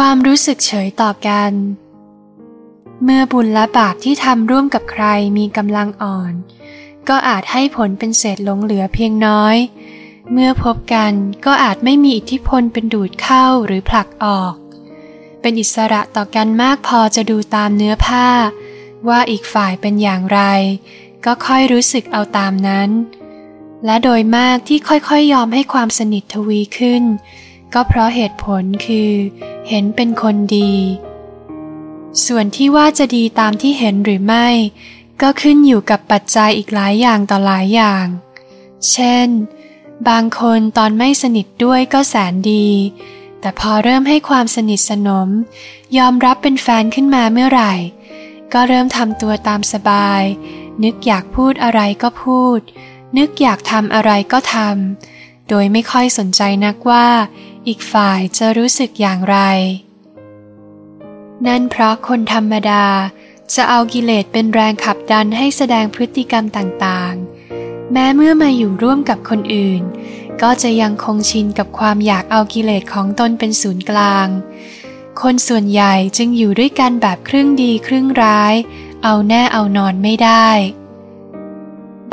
ความรู้สึกเฉยต่อกัน เมื่อบุญและบาปที่ทำร่วมกับใครมีกำลังอ่อน ก็อาจให้ผลเป็นเศษหลงเหลือเพียงน้อย เมื่อพบกันก็อาจไม่มีอิทธิพลเป็นดูดเข้าหรือผลักออก เป็นอิสระต่อกันมากพอจะดูตามเนื้อผ้า ว่าอีกฝ่ายเป็นอย่างไร ก็ค่อยรู้สึกเอาตามนั้น และโดยมากที่ค่อยๆยยอมให้ความสนิททวีขึ้น ก็เพราะเหตุผลคือ เห็นเป็นคนดี ส่วนที่ว่าจะดีตามที่เห็นหรือไม่ ก็ขึ้นอยู่กับปัจจัยอีกหลายอย่างต่อหลายอย่าง เช่น บางคนตอนไม่สนิทด้วยก็แสนดี แต่พอเริ่มให้ความสนิทสนม ยอมรับเป็นแฟนขึ้นมาเมื่อไหร่ ก็เริ่มทำตัวตามสบาย นึกอยากพูดอะไรก็พูด นึกอยากทำอะไรก็ทำโดยไม่ค่อยสนใจนักว่า อีกฝ่ายจะรู้สึกอย่างไร นั่นเพราะคนธรรมดาจะเอากิเลสเป็นแรงขับดันให้แสดงพฤติกรรมต่างๆ แม้เมื่อมาอยู่ร่วมกับคนอื่น ก็จะยังคงชินกับความอยากเอากิเลสของตนเป็นศูนย์กลาง คนส่วนใหญ่จึงอยู่ด้วยกันแบบครึ่งดีครึ่งร้าย เอาแน่เอานอนไม่ได้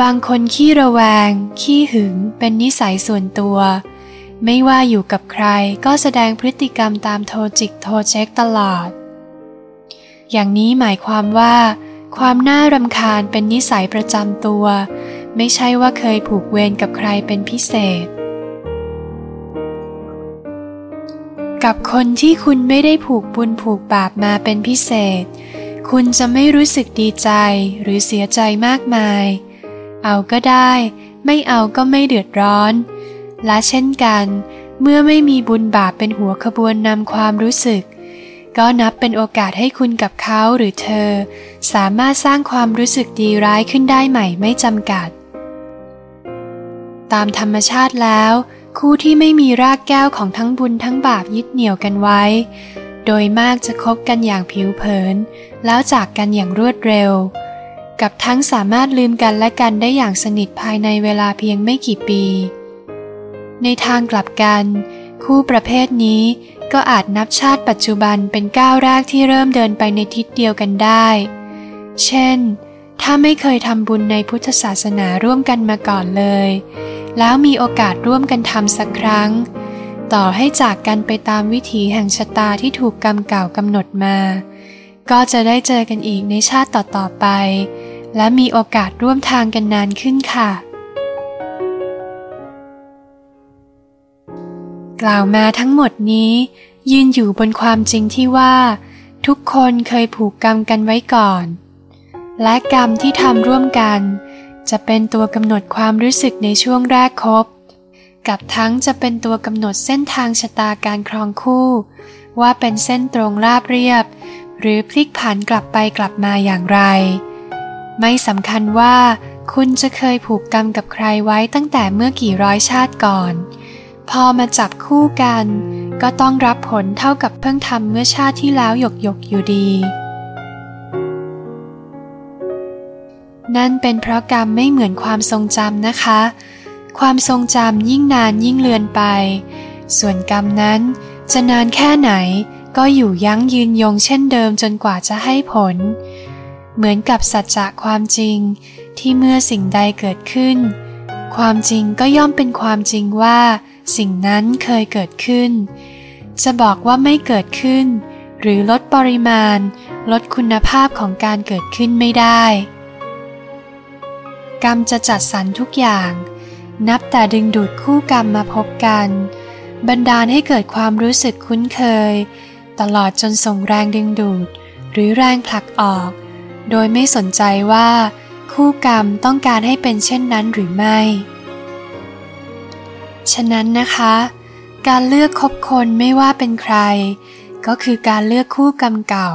บางคนขี้ระแวง ขี้หึงเป็นนิสัยส่วนตัว ไม่ว่าอยู่กับใครก็แสดงพฤติกรรมตามโทรจิกโทรเช็คตลอด อย่างนี้หมายความว่า ความน่ารำคาญเป็นนิสัยประจำตัว ไม่ใช่ว่าเคยผูกเวรกับใครเป็นพิเศษ กับคนที่คุณไม่ได้ผูกบุญผูกบาปมาเป็นพิเศษ คุณจะไม่รู้สึกดีใจหรือเสียใจมากมาย เอาก็ได้ ไม่เอาก็ไม่เดือดร้อน และเช่นกัน เมื่อไม่มีบุญบาปเป็นหัวขบวนนำความรู้สึก ก็นับเป็นโอกาสให้คุณกับเขาหรือเธอ สามารถสร้างความรู้สึกดีร้ายขึ้นได้ใหม่ไม่จำกัด ตามธรรมชาติแล้ว คู่ที่ไม่มีรากแก้วของทั้งบุญทั้งบาปยึดเหนี่ยวกันไว้ โดยมากจะคบกันอย่างผิวเผิน แล้วจากกันอย่างรวดเร็ว กับทั้งสามารถลืมกันและกันได้อย่างสนิทภายในเวลาเพียงไม่กี่ปี ในทางกลับกัน คู่ประเภทนี้ก็อาจนับชาติปัจจุบันเป็นก้าวแรกที่เริ่มเดินไปในทิศเดียวกันได้ เช่น ถ้าไม่เคยทำบุญในพุทธศาสนาร่วมกันมาก่อนเลย แล้วมีโอกาสร่วมกันทำสักครั้ง ต่อให้จากกันไปตามวิถีแห่งชะตาที่ถูกกรรมเก่ากำหนดมา ก็จะได้เจอกันอีกในชาติต่อๆไป และมีโอกาสร่วมทางกันนานขึ้นค่ะ กล่าวมาทั้งหมดนี้ยืนอยู่บนความจริงที่ว่า ทุกคนเคยผูกกรรมกันไว้ก่อน และกรรมที่ทำร่วมกัน จะเป็นตัวกำหนดความรู้สึกในช่วงแรกคบ กับทั้งจะเป็นตัวกำหนดเส้นทางชะตาการครองคู่ ว่าเป็นเส้นตรงราบเรียบ หรือพลิกผันกลับไปกลับมาอย่างไร ไม่สำคัญว่าคุณจะเคยผูกกรรมกับใครไว้ตั้งแต่เมื่อกี่ร้อยชาติก่อน พอมาจับคู่กัน ก็ต้องรับผลเท่ากับเพิ่งทำเมื่อชาติที่แล้วหยกหยกอยู่ดี นั่นเป็นเพราะกรรมไม่เหมือนความทรงจำนะคะ ความทรงจำยิ่งนานยิ่งเลือนไป ส่วนกรรมนั้นจะนานแค่ไหนก็อยู่ยั้งยืนยงเช่นเดิมจนกว่าจะให้ผล เหมือนกับสัจจะความจริงที่เมื่อสิ่งใดเกิดขึ้น ความจริงก็ย่อมเป็นความจริงว่า สิ่งนั้นเคยเกิดขึ้น จะบอกว่าไม่เกิดขึ้น หรือลดปริมาณ ลดคุณภาพของการเกิดขึ้นไม่ได้ กรรมจะจัดสรรทุกอย่าง นับแต่ดึงดูดคู่กรรมมาพบกัน บันดาลให้เกิดความรู้สึกคุ้นเคย ตลอดจนส่งแรงดึงดูด หรือแรงผลักออก โดยไม่สนใจว่า คู่กรรมต้องการให้เป็นเช่นนั้นหรือไม่ ฉะนั้นนะคะ การเลือกคบคนไม่ว่าเป็นใคร ก็คือการเลือกคู่กรรมเก่า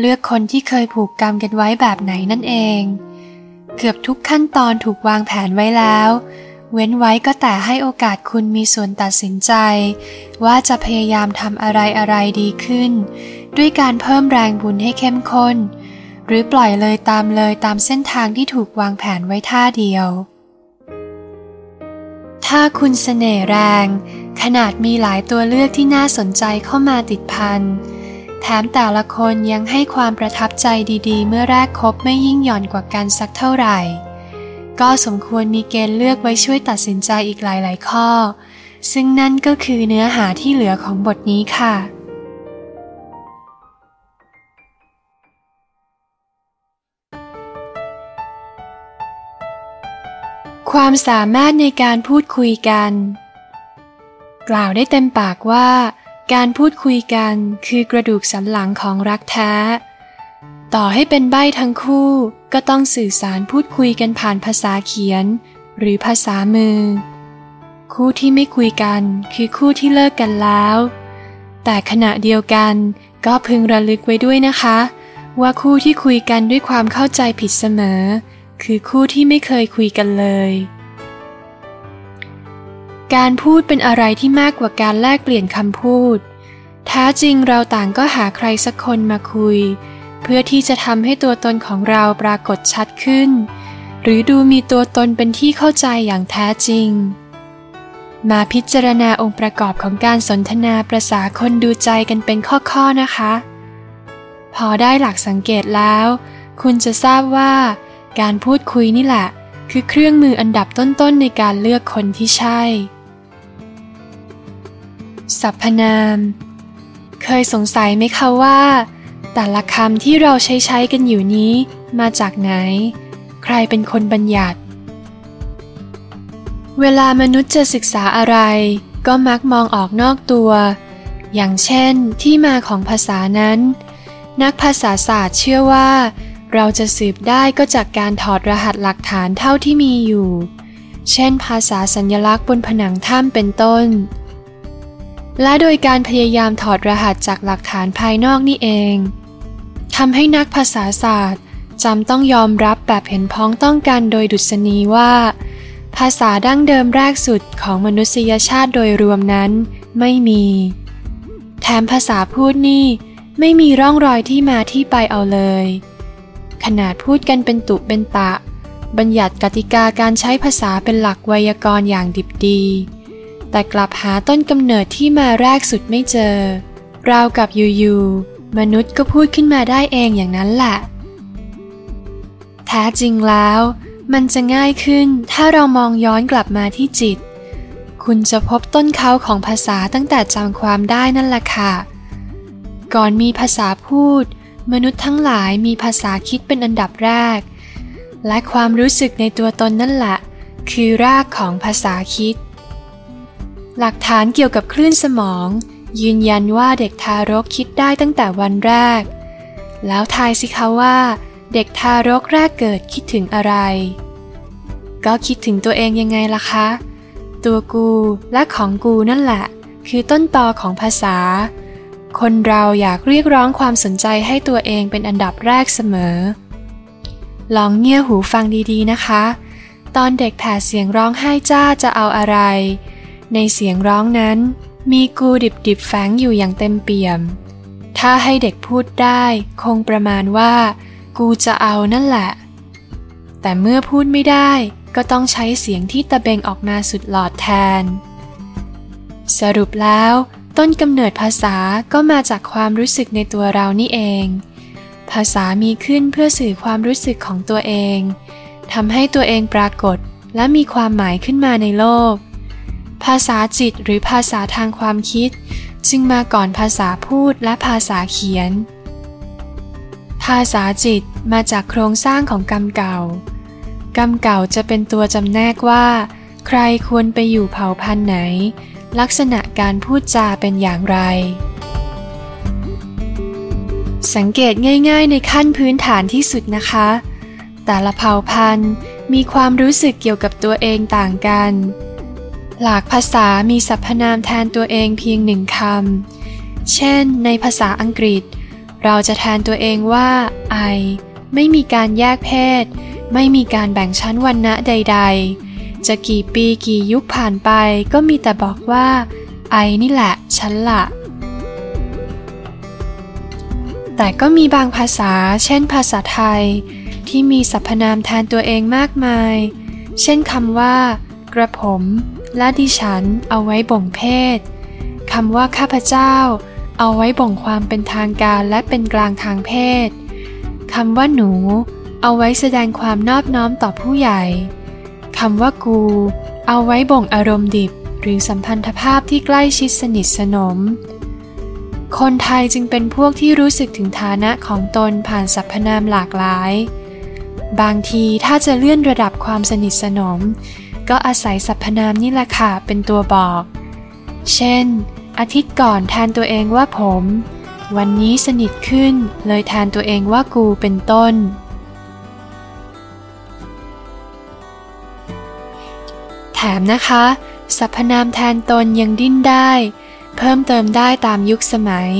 เลือกคนที่เคยผูกกรรมกันไว้แบบไหนนั่นเอง เกือบทุกขั้นตอนถูกวางแผนไว้แล้ว เว้นไว้ก็แต่ให้โอกาสคุณมีส่วนตัดสินใจ ว่าจะพยายามทำอะไรอะไรดีขึ้น ด้วยการเพิ่มแรงบุญให้เข้มข้น หรือปล่อยเลยตามเลยตามเส้นทางที่ถูกวางแผนไว้ท่าเดียว ถ้าคุณเสน่ห์แรง ขนาดมีหลายตัวเลือกที่น่าสนใจเข้ามาติดพัน แถมแต่ละคนยังให้ความประทับใจดีๆ เมื่อแรกคบไม่ยิ่งหย่อนกว่ากันสักเท่าไหร่ ก็สมควรมีเกณฑ์เลือกไว้ช่วยตัดสินใจอีกหลายๆข้อ ซึ่งนั่นก็คือเนื้อหาที่เหลือของบทนี้ค่ะ ความสามารถในการพูดคุยกัน กล่าวได้เต็มปากว่า การพูดคุยกันคือกระดูกสันหลังของรักแท้ ต่อให้เป็นใบ้ทั้งคู่ก็ต้องสื่อสารพูดคุยกันผ่านภาษาเขียน หรือภาษามือ คู่ที่ไม่คุยกันคือคู่ที่เลิกกันแล้ว แต่ขณะเดียวกันก็พึงระลึกไว้ด้วยนะคะ ว่าคู่ที่คุยกันด้วยความเข้าใจผิดเสมอ คือคู่ที่ไม่เคยคุยกันเลย การพูดเป็นอะไรที่มากกว่าการแลกเปลี่ยนคำพูดแท้จริงเราต่างก็หาใครสักคนมาคุย เพื่อที่จะทำให้ตัวตนของเราปรากฏชัดขึ้น หรือดูมีตัวตนเป็นที่เข้าใจอย่างแท้จริง มาพิจารณาองค์ประกอบของการสนทนาประษาคนดูใจกันเป็นข้อๆนะคะ พอได้หลักสังเกตแล้ว คุณจะทราบว่า การพูดคุยนี่แหละ คือเครื่องมืออันดับต้นๆในการเลือกคนที่ใช่ สรรพนาม เคยสงสัยไหมคะว่า แต่ละคำที่เราใช้ใช้กันอยู่นี้มาจากไหน ใครเป็นคนบัญญัติ เวลามนุษย์จะศึกษาอะไร ก็มักมองออกนอกตัว อย่างเช่นที่มาของภาษานั้น นักภาษาศาสตร์เชื่อว่า เราจะสืบได้ก็จากการถอดรหัสหลักฐานเท่าที่มีอยู่ เช่นภาษาสัญลักษณ์บนผนังถ้ำเป็นต้น และโดยการพยายามถอดรหัสจากหลักฐานภายนอกนี่เองทำให้นักภาษาศาสตร์จำต้องยอมรับแบบเห็นพ้องต้องกันโดยดุษณีว่า ภาษาดั้งเดิมแรกสุดของมนุษยชาติโดยรวมนั้นไม่มี แถมภาษาพูดนี่ไม่มีร่องรอยที่มาที่ไปเอาเลย ขนาดพูดกันเป็นตุเป็นตะ บัญญัติกติกาการใช้ภาษาเป็นหลักไวยากรณ์อย่างดิบดี แต่กลับหาต้นกำเนิดที่มาแรกสุดไม่เจอ ราวกับอยู่ๆมนุษย์ก็พูดขึ้นมาได้เองอย่างนั้นแหละ แท้จริงแล้ว มันจะง่ายขึ้นถ้าเรามองย้อนกลับมาที่จิต คุณจะพบต้นเขาของภาษาตั้งแต่จำความได้นั่นแหละค่ะ ก่อนมีภาษาพูด มนุษย์ทั้งหลายมีภาษาคิดเป็นอันดับแรก และความรู้สึกในตัวตนนั่นแหละ คือรากของภาษาคิด หลักฐานเกี่ยวกับคลื่นสมอง ยืนยันว่าเด็กทารกคิดได้ตั้งแต่วันแรก แล้วทายสิคะว่า เด็กทารกแรกเกิดคิดถึงอะไร ก็คิดถึงตัวเองยังไงล่ะคะ ตัวกูและของกูนั่นแหละ คือต้นตอของภาษา คนเราอยากเรียกร้องความสนใจให้ตัวเองเป็นอันดับแรกเสมอ ลองเงี่ยหูฟังดีๆนะคะ ตอนเด็กแผ่เสียงร้องไห้จ้าจะเอาอะไร ในเสียงร้องนั้น มีกูดิบๆแฝงอยู่อย่างเต็มเปี่ยม ถ้าให้เด็กพูดได้ คงประมาณว่า กูจะเอานั่นแหละ แต่เมื่อพูดไม่ได้ก็ต้องใช้เสียงที่ตะเบงออกมาสุดหลอดแทน สรุปแล้ว ต้นกำเนิดภาษาก็มาจากความรู้สึกในตัวเรานี่เอง ภาษามีขึ้นเพื่อสื่อความรู้สึกของตัวเองทำให้ตัวเองปรากฏและมีความหมายขึ้นมาในโลก ภาษาจิตหรือภาษาทางความคิด จึงมาก่อนภาษาพูดและภาษาเขียน ภาษาจิตมาจากโครงสร้างของกรรมเก่า กรรมเก่าจะเป็นตัวจำแนกว่า ใครควรไปอยู่เผ่าพันธุ์ไหน ลักษณะการพูดจาเป็นอย่างไร สังเกตง่ายๆในขั้นพื้นฐานที่สุดนะคะ แต่ละเผ่าพันธุ์มีความรู้สึกเกี่ยวกับตัวเองต่างกัน หลากภาษามีสรรพนามแทนตัวเองเพียงหนึ่งคำ เช่น ในภาษาอังกฤษ เราจะแทนตัวเองว่า I ไม่มีการแยกเพศ ไม่มีการแบ่งชั้นวรรณะใด ๆ จะกี่ปีกี่ยุคผ่านไปก็มีแต่บอกว่า ไอนี่แหละ ฉันละแต่ก็มีบางภาษา เช่นภาษาไทย ที่มีสรรพนามแทนตัวเองมากมาย เช่นคำว่า กระผม และดิฉันเอาไว้บ่งเพศคำว่าข้าพเจ้า เอาไว้บ่งความเป็นทางการและเป็นกลางทางเพศคำว่าหนู เอาไว้แสดงความนอบน้อมต่อผู้ใหญ่ คำว่ากู เอาไว้บ่งอารมณ์ดิบ หรือสัมพันธภาพที่ใกล้ชิดสนิทสนม คนไทยจึงเป็นพวกที่รู้สึกถึงฐานะของตนผ่านสรรพนามหลากหลาย บางทีถ้าจะเลื่อนระดับความสนิทสนม ก็อาศัยสรรพนามนี่แหละค่ะเป็นตัวบอก เช่น อาทิตย์ก่อนแทนตัวเองว่าผม วันนี้สนิทขึ้นเลยแทนตัวเองว่ากูเป็นต้น มนะคะ สรรพนามแทนตนยังดิ้นได้ เพิ่มเติมได้ตามยุคสมัย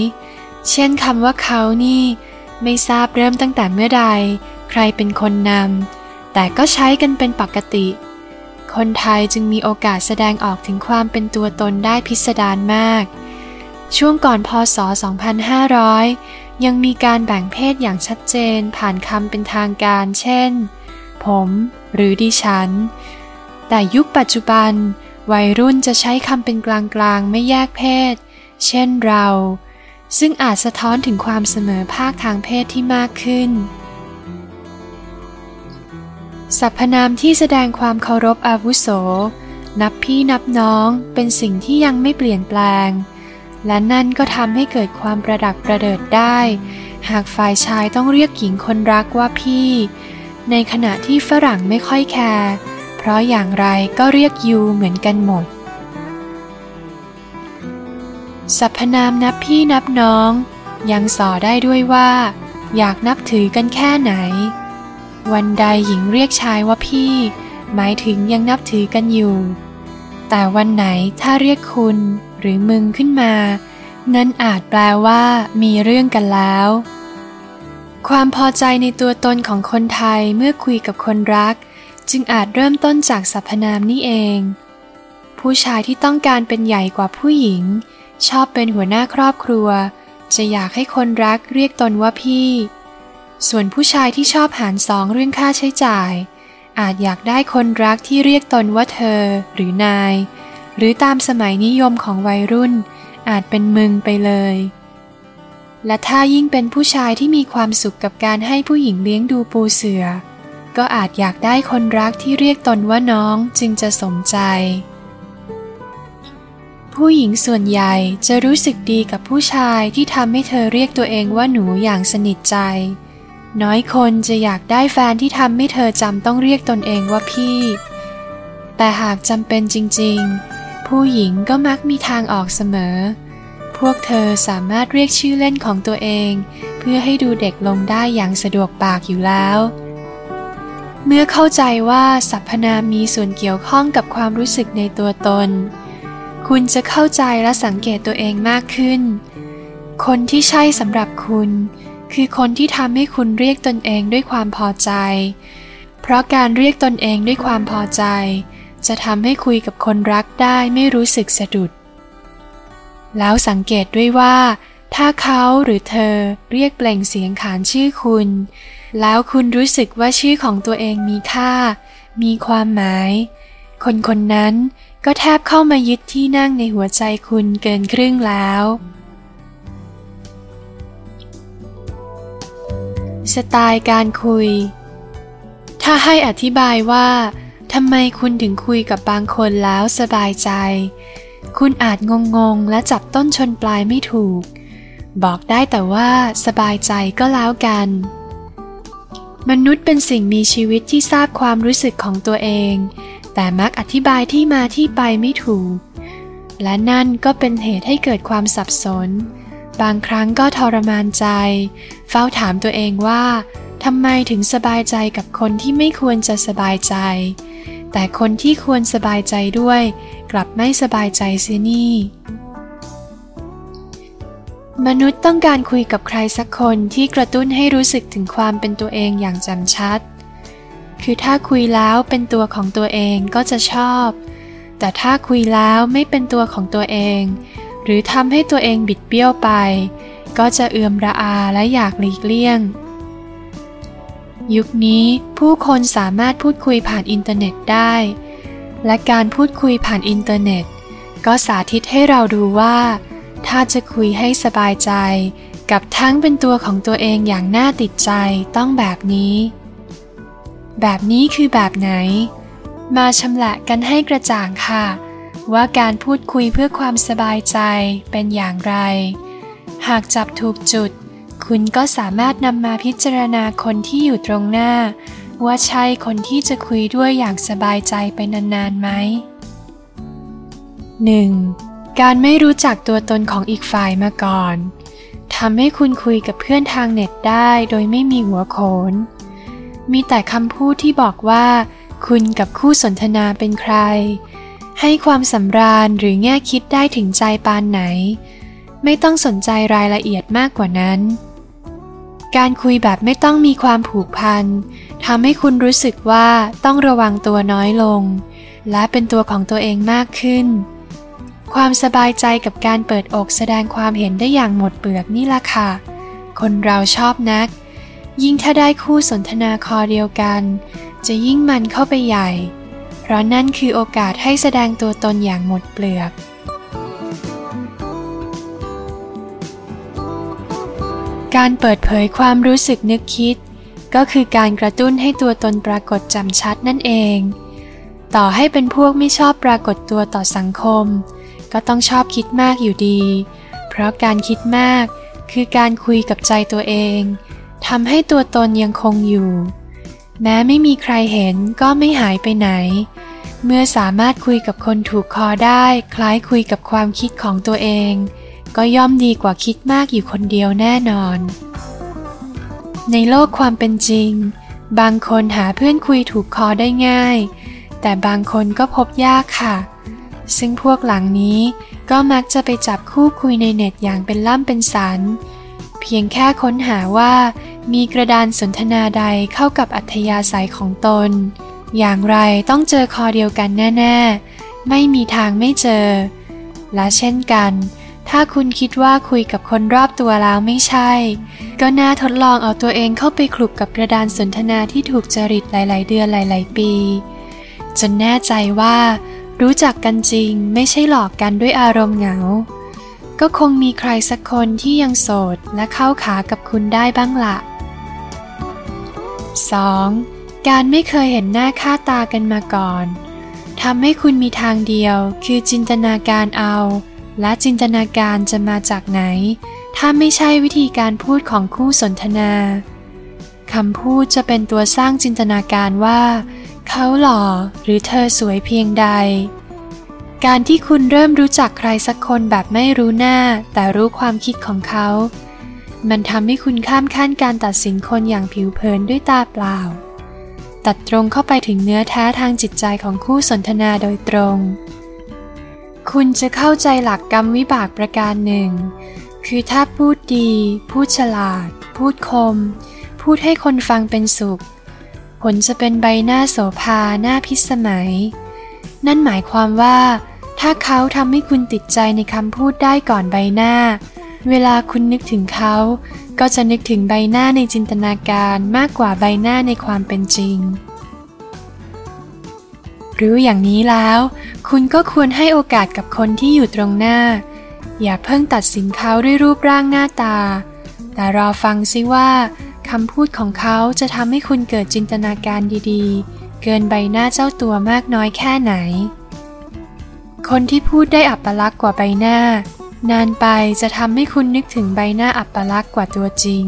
เช่นคำว่าเขานี่ ไม่ทราบเริ่มตั้งแต่เมื่อใด ใครเป็นคนนำแต่ก็ใช้กันเป็นปกติ คนไทยจึงมีโอกาสแสดงออกถึงความเป็นตัวตนได้พิสดารมาก ช่วงก่อนพศ 2500 ยังมีการแบ่งเพศอย่างชัดเจนผ่านคำเป็นทางการ เช่น ผม หรือดิฉัน แต่ยุคปัจจุบัน วัยรุ่นจะใช้คำเป็นกลางๆ ไม่แยกเพศ เช่นเรา ซึ่งอาจสะท้อนถึงความเสมอภาคทางเพศที่มากขึ้น สรรพนามที่แสดงความเคารพอาวุโส นับพี่นับน้องเป็นสิ่งที่ยังไม่เปลี่ยนแปลง และนั่นก็ทำให้เกิดความประดักประเดิดได้ หากฝ่ายชายต้องเรียกหญิงคนรักว่าพี่ ในขณะที่ฝรั่งไม่ค่อยแคร์ เพราะอย่างไรก็เรียกยูเหมือนกันหมด สรรพนามนับพี่นับน้อง ยังสอได้ด้วยว่า อยากนับถือกันแค่ไหน วันใดหญิงเรียกชายว่าพี่ หมายถึงยังนับถือกันอยู่ แต่วันไหนถ้าเรียกคุณหรือมึงขึ้นมา นั่นอาจแปลว่ามีเรื่องกันแล้ว ความพอใจในตัวตนของคนไทยเมื่อคุยกับคนรัก จึงอาจเริ่มต้นจากสรรพนามนี่เอง ผู้ชายที่ต้องการเป็นใหญ่กว่าผู้หญิง ชอบเป็นหัวหน้าครอบครัว จะอยากให้คนรักเรียกตนว่าพี่ ส่วนผู้ชายที่ชอบหารสองเรื่องค่าใช้จ่าย อาจอยากได้คนรักที่เรียกตนว่าเธอ หรือนาย หรือตามสมัยนิยมของวัยรุ่น อาจเป็นมึงไปเลย และถ้ายิ่งเป็นผู้ชายที่มีความสุขกับการให้ผู้หญิงเลี้ยงดูปูเสือ ก็อาจอยากได้คนรักที่เรียกตนว่าน้องจึงจะสมใจ ผู้หญิงส่วนใหญ่จะรู้สึกดีกับผู้ชายที่ทำให้เธอเรียกตัวเองว่าหนูอย่างสนิทใจ น้อยคนจะอยากได้แฟนที่ทำให้เธอจำต้องเรียกตนเองว่าพี่ แต่หากจำเป็นจริง ๆ ผู้หญิงก็มักมีทางออกเสมอ พวกเธอสามารถเรียกชื่อเล่นของตัวเอง เพื่อให้ดูเด็กลงได้อย่างสะดวกปากอยู่แล้ว เมื่อเข้าใจว่าสรรพนามมีส่วนเกี่ยวข้องกับความรู้สึกในตัวตน คุณจะเข้าใจและสังเกตตัวเองมากขึ้น คนที่ใช่สำหรับคุณ คือคนที่ทำให้คุณเรียกตนเองด้วยความพอใจ เพราะการเรียกตนเองด้วยความพอใจ จะทำให้คุยกับคนรักได้ไม่รู้สึกสะดุด แล้วสังเกตด้วยว่า ถ้าเขาหรือเธอเรียกเปล่งเสียงขานชื่อคุณ แล้วคุณรู้สึกว่าชื่อของตัวเองมีค่า มีความหมาย คนคนนั้นก็แทบเข้ามายึดที่นั่งในหัวใจคุณเกินครึ่งแล้ว สไตล์การคุย ถ้าให้อธิบายว่าทำไมคุณถึงคุยกับบางคนแล้วสบายใจ คุณอาจงงๆและจับต้นชนปลายไม่ถูก บอกได้แต่ว่าสบายใจก็แล้วกัน มนุษย์เป็นสิ่งมีชีวิตที่ทราบความรู้สึกของตัวเอง แต่มักอธิบายที่มาที่ไปไม่ถูก และนั่นก็เป็นเหตุให้เกิดความสับสน บางครั้งก็ทรมานใจ เฝ้าถามตัวเองว่าทำไมถึงสบายใจกับคนที่ไม่ควรจะสบายใจ แต่คนที่ควรสบายใจด้วย กลับไม่สบายใจเสียนี่ มนุษย์ต้องการคุยกับใครสักคนที่กระตุ้นให้รู้สึกถึงความเป็นตัวเองอย่างจำชัด คือถ้าคุยแล้วเป็นตัวของตัวเองก็จะชอบ แต่ถ้าคุยแล้วไม่เป็นตัวของตัวเอง หรือทำให้ตัวเองบิดเบี้ยวไป ก็จะเอือมระอาและอยากหลีกเลี่ยง ยุคนี้ผู้คนสามารถพูดคุยผ่านอินเทอร์เน็ตได้ และการพูดคุยผ่านอินเทอร์เน็ต ก็สาธิตให้เราดูว่า ถ้าจะคุยให้สบายใจ กับทั้งเป็นตัวของตัวเองอย่างน่าติดใจต้องแบบนี้ แบบนี้คือแบบไหน มาชำละกันให้กระจ่างค่ะ ว่าการพูดคุยเพื่อความสบายใจเป็นอย่างไร หากจับถูกจุด คุณก็สามารถนำมาพิจารณาคนที่อยู่ตรงหน้า ว่าใช่คนที่จะคุยด้วยอย่างสบายใจไปนานๆไหม 1. การไม่รู้จักตัวตนของอีกฝ่ายมาก่อนทำให้คุณคุยกับเพื่อนทางเน็ตได้โดยไม่มีหัวโขน มีแต่คำพูดที่บอกว่า คุณกับคู่สนทนาเป็นใคร ให้ความสำราญหรือแง่คิดได้ถึงใจปานไหน ไม่ต้องสนใจรายละเอียดมากกว่านั้น การคุยแบบไม่ต้องมีความผูกพันทำให้คุณรู้สึกว่าต้องระวังตัวน้อยลง และเป็นตัวของตัวเองมากขึ้น ความสบายใจกับการเปิดอกแสดงความเห็นได้อย่างหมดเปลือกนี่ล่ะค่ะ คนเราชอบนัก ยิ่งถ้าได้คู่สนทนาคอเดียวกัน จะยิ่งมันเข้าไปใหญ่ เพราะนั่นคือโอกาสให้แสดงตัวตนอย่างหมดเปลือก การเปิดเผยความรู้สึกนึกคิด ก็คือการกระตุ้นให้ตัวตนปรากฏจำชัดนั่นเอง ต่อให้เป็นพวกไม่ชอบปรากฏตัวต่อสังคม ก็ต้องชอบคิดมากอยู่ดี เพราะการคิดมากคือการคุยกับใจตัวเองทำให้ตัวตนยังคงอยู่ แม้ไม่มีใครเห็นก็ไม่หายไปไหน เมื่อสามารถคุยกับคนถูกคอได้คล้ายคุยกับความคิดของตัวเอง ก็ย่อมดีกว่าคิดมากอยู่คนเดียวแน่นอน ในโลกความเป็นจริง บางคนหาเพื่อนคุยถูกคอได้ง่าย แต่บางคนก็พบยากค่ะ ซึ่งพวกหลังนี้ก็มักจะไปจับคู่คุยในเน็ตอย่างเป็นล่ำเป็นสัน เพียงแค่ค้นหาว่ามีกระดานสนทนาใดเข้ากับอัธยาศัยของตน อย่างไรต้องเจอคอเดียวกันแน่ ๆ ไม่มีทางไม่เจอ และเช่นกัน ถ้าคุณคิดว่าคุยกับคนรอบตัวแล้วไม่ใช่ ก็น่าทดลองเอาตัวเองเข้าไปคลุกกับกระดานสนทนาที่ถูกจริตหลาย ๆ เดือนหลาย ๆ ปี จนแน่ใจว่า รู้จักกันจริงไม่ใช่หลอกกันด้วยอารมณ์เหงา ก็คงมีใครสักคนที่ยังโสดและเข้าขากับคุณได้บ้างละ 2. การไม่เคยเห็นหน้าค่าตากันมาก่อนทำให้คุณมีทางเดียว คือจินตนาการเอา และจินตนาการจะมาจากไหน ถ้าไม่ใช่วิธีการพูดของคู่สนทนาคำพูดจะเป็นตัวสร้างจินตนาการว่า เขาหล่อหรือเธอสวยเพียงใด การที่คุณเริ่มรู้จักใครสักคนแบบไม่รู้หน้า แต่รู้ความคิดของเขา มันทำให้คุณข้ามขั้นการตัดสินคนอย่างผิวเผินด้วยตาเปล่า ตัดตรงเข้าไปถึงเนื้อแท้ทางจิตใจของคู่สนทนาโดยตรง คุณจะเข้าใจหลักกรรมวิบากประการหนึ่ง คือถ้าพูดดี พูดฉลาด พูดคม พูดให้คนฟังเป็นสุข ผลจะเป็นใบหน้าโสภาหน้าพิสมัย นั่นหมายความว่า ถ้าเขาทำให้คุณติดใจในคำพูดได้ก่อนใบหน้า เวลาคุณนึกถึงเขา ก็จะนึกถึงใบหน้าในจินตนาการมากกว่าใบหน้าในความเป็นจริง รู้อย่างนี้แล้ว คุณก็ควรให้โอกาสกับคนที่อยู่ตรงหน้า อย่าเพิ่งตัดสินเขาด้วยรูปร่างหน้าตา แต่รอฟังซิว่า คำพูดของเขาจะทำให้คุณเกิดจินตนาการดีๆ เกินใบหน้าเจ้าตัวมากน้อยแค่ไหน คนที่พูดได้อัปลักษณ์กว่าใบหน้า นานไปจะทำให้คุณนึกถึงใบหน้าอัปลักษณ์กว่าตัวจริง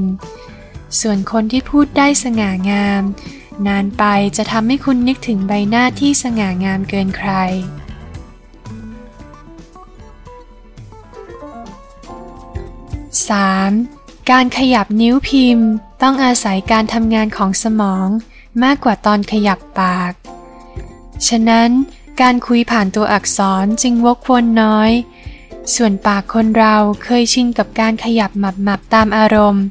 ส่วนคนที่พูดได้สง่างาม นานไปจะทำให้คุณนึกถึงใบหน้าที่สง่างามเกินใคร 3. การขยับนิ้วพิมพ์ ต้องอาศัยการทำงานของสมองมากกว่าตอนขยับปาก ฉะนั้นการคุยผ่านตัวอักษรจึงวกวนน้อย ส่วนปากคนเราเคยชินกับการขยับหมับๆตามอารมณ์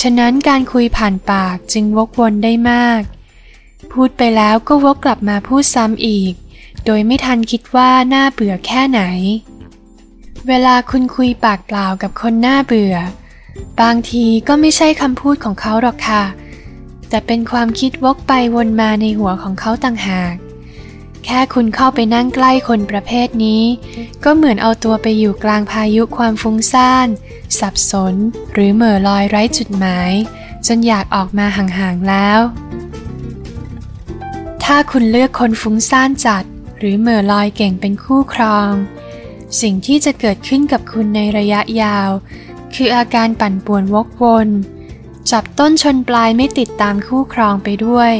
ฉะนั้นการคุยผ่านปากจึงวกวนได้มาก พูดไปแล้วก็วกกลับมาพูดซ้ำอีก โดยไม่ทันคิดว่าน่าเบื่อแค่ไหน เวลาคุณคุยปากเปล่ากับคนน่าเบื่อ บางทีก็ไม่ใช่คำพูดของเขาหรอกค่ะ แต่เป็นความคิดวกไปวนมาในหัวของเขาต่างหาก แค่คุณเข้าไปนั่งใกล้คนประเภทนี้ ก็เหมือนเอาตัวไปอยู่กลางพายุความฟุ้งซ่าน สับสน หรือเหม่อลอยไร้จุดหมาย จนอยากออกมาห่างๆแล้ว ถ้าคุณเลือกคนฟุ้งซ่านจัด หรือเหม่อลอยเก่งเป็นคู่ครอง สิ่งที่จะเกิดขึ้นกับคุณในระยะยาว คืออาการปั่นป่วนวกวน จับต้นชนปลายไม่ติดตามคู่ครองไปด้วย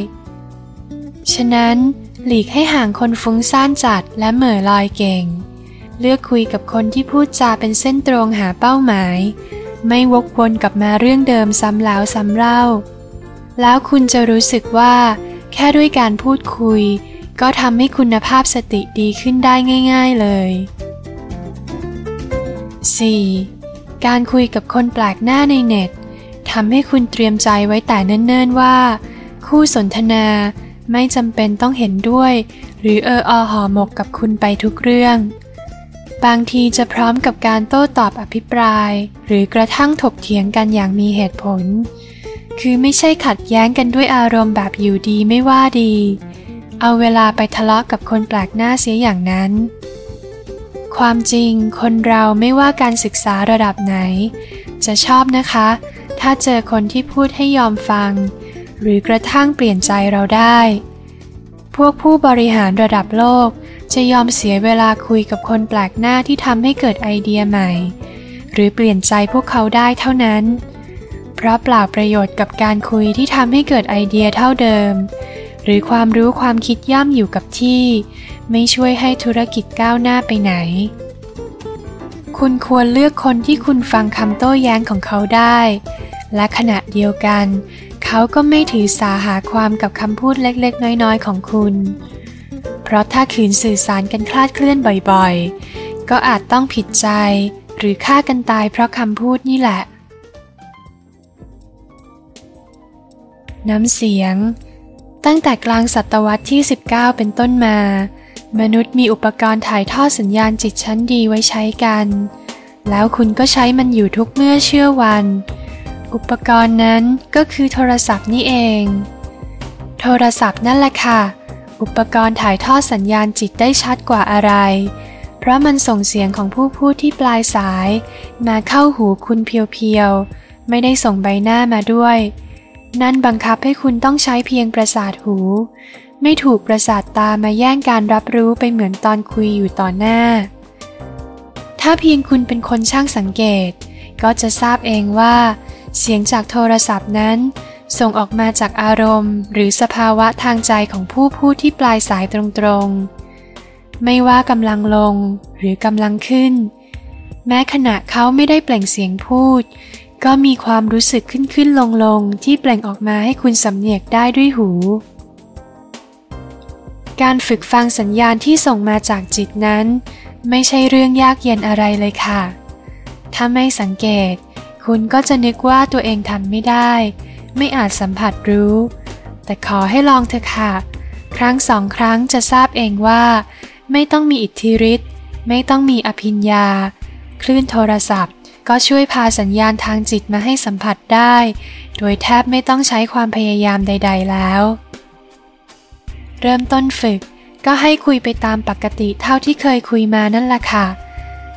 ฉะนั้นหลีกให้ห่างคนฟุ้งซ่านจัดและเหม่อลอยเก่ง เลือกคุยกับคนที่พูดจาเป็นเส้นตรงหาเป้าหมาย ไม่วกวนกลับมาเรื่องเดิมซ้ำแล้วซ้ำเล่า แล้วคุณจะรู้สึกว่า แค่ด้วยการพูดคุย ก็ทำให้คุณภาพสติดีขึ้นได้ง่าย ๆเลย 4. การคุยกับคนแปลกหน้าในเน็ตทำให้คุณเตรียมใจไว้แต่เนิ่นๆว่า คู่สนทนาไม่จำเป็นต้องเห็นด้วย หรือเอออหอหมกกับคุณไปทุกเรื่อง บางทีจะพร้อมกับการโต้ตอบอภิปราย หรือกระทั่งถกเถียงกันอย่างมีเหตุผล คือไม่ใช่ขัดแย้งกันด้วยอารมณ์แบบอยู่ดีไม่ว่าดี เอาเวลาไปทะเลาะกับคนแปลกหน้าเสียอย่างนั้น ความจริงคนเราไม่ว่าการศึกษาระดับไหน จะชอบนะคะ ถ้าเจอคนที่พูดให้ยอมฟัง หรือกระทั่งเปลี่ยนใจเราได้ พวกผู้บริหารระดับโลก จะยอมเสียเวลาคุยกับคนแปลกหน้าที่ทำให้เกิดไอเดียใหม่ หรือเปลี่ยนใจพวกเขาได้เท่านั้น เพราะเปล่าประโยชน์กับการคุยที่ทำให้เกิดไอเดียเท่าเดิม หรือความรู้ความคิดย่ำอยู่กับที่ ไม่ช่วยให้ธุรกิจก้าวหน้าไปไหน คุณควรเลือกคนที่คุณฟังคำโต้แย้งของเขาได้ และขณะเดียวกัน เขาก็ไม่ถือสาหาความกับคำพูดเล็กๆ น้อยๆ ของคุณ เพราะถ้าขืนสื่อสารกันคลาดเคลื่อนบ่อยๆ ก็อาจต้องผิดใจ หรือฆ่ากันตายเพราะคำพูดนี่แหละ น้ำเสียง ตั้งแต่กลางศตวรรษที่ 19 เป็นต้นมา มนุษย์มีอุปกรณ์ถ่ายทอดสัญญาณจิตชั้นดีไว้ใช้กัน แล้วคุณก็ใช้มันอยู่ทุกเมื่อเชื่อวัน อุปกรณ์นั้นก็คือโทรศัพท์นี่เอง โทรศัพท์นั่นแหละค่ะ อุปกรณ์ถ่ายทอดสัญญาณจิตได้ชัดกว่าอะไร เพราะมันส่งเสียงของผู้พูดที่ปลายสาย มาเข้าหูคุณเพียวๆ ไม่ได้ส่งใบหน้ามาด้วย นั่นบังคับให้คุณต้องใช้เพียงประสาทหู ไม่ถูกประสาทตามาแย่งการรับรู้ไปเหมือนตอนคุยอยู่ต่อหน้า ถ้าเพียงคุณเป็นคนช่างสังเกต ก็จะทราบเองว่า เสียงจากโทรศัพท์นั้น ส่งออกมาจากอารมณ์ หรือสภาวะทางใจของผู้พูดที่ปลายสายตรงๆ ไม่ว่ากำลังลงหรือกำลังขึ้น แม้ขณะเขาไม่ได้เปล่งเสียงพูด ก็มีความรู้สึกขึ้นขึ้นลงลงที่เปล่งออกมาให้คุณสำเนียกได้ด้วยหู การฝึกฟังสัญญาณที่ส่งมาจากจิตนั้น ไม่ใช่เรื่องยากเย็นอะไรเลยค่ะ ถ้าไม่สังเกต คุณก็จะนึกว่าตัวเองทำไม่ได้ ไม่อาจสัมผัสรู้ แต่ขอให้ลองเถอะค่ะ ครั้งสองครั้งจะทราบเองว่า ไม่ต้องมีอิทธิฤทธิ์ไม่ต้องมีอภิญญา คลื่นโทรศัพท์ ก็ช่วยพาสัญญาณทางจิตมาให้สัมผัสได้ โดยแทบไม่ต้องใช้ความพยายามใด ๆ แล้ว เริ่มต้นฝึกก็ให้คุยไปตามปกติเท่าที่เคยคุยมานั่นแหละค่ะ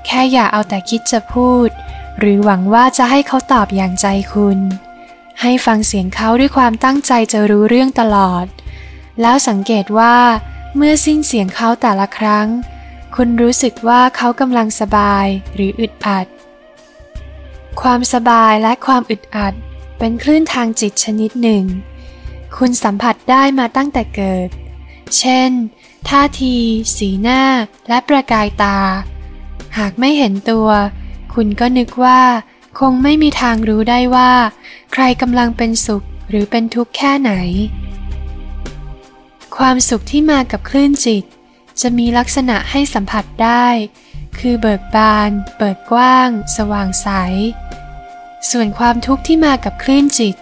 แค่อย่าเอาแต่คิดจะพูด หรือหวังว่าจะให้เขาตอบอย่างใจคุณ ให้ฟังเสียงเขาด้วยความตั้งใจจะรู้เรื่องตลอด แล้วสังเกตว่า เมื่อสิ้นเสียงเขาแต่ละครั้ง คุณรู้สึกว่าเขากำลังสบายหรืออึดอัด ความสบายและความอึดอัด เป็นคลื่นทางจิตชนิดหนึ่ง คุณสัมผัสได้มาตั้งแต่เกิด เช่น ท่าที สีหน้า และประกายตา หากไม่เห็นตัว คุณก็นึกว่า คงไม่มีทางรู้ได้ว่า ใครกำลังเป็นสุขหรือเป็นทุกข์แค่ไหน ความสุขที่มากับคลื่นจิต จะมีลักษณะให้สัมผัสได้ คือเบิกบานเปิดกว้าง สว่างใส ส่วนความทุกข์ที่มากับคลื่นจิต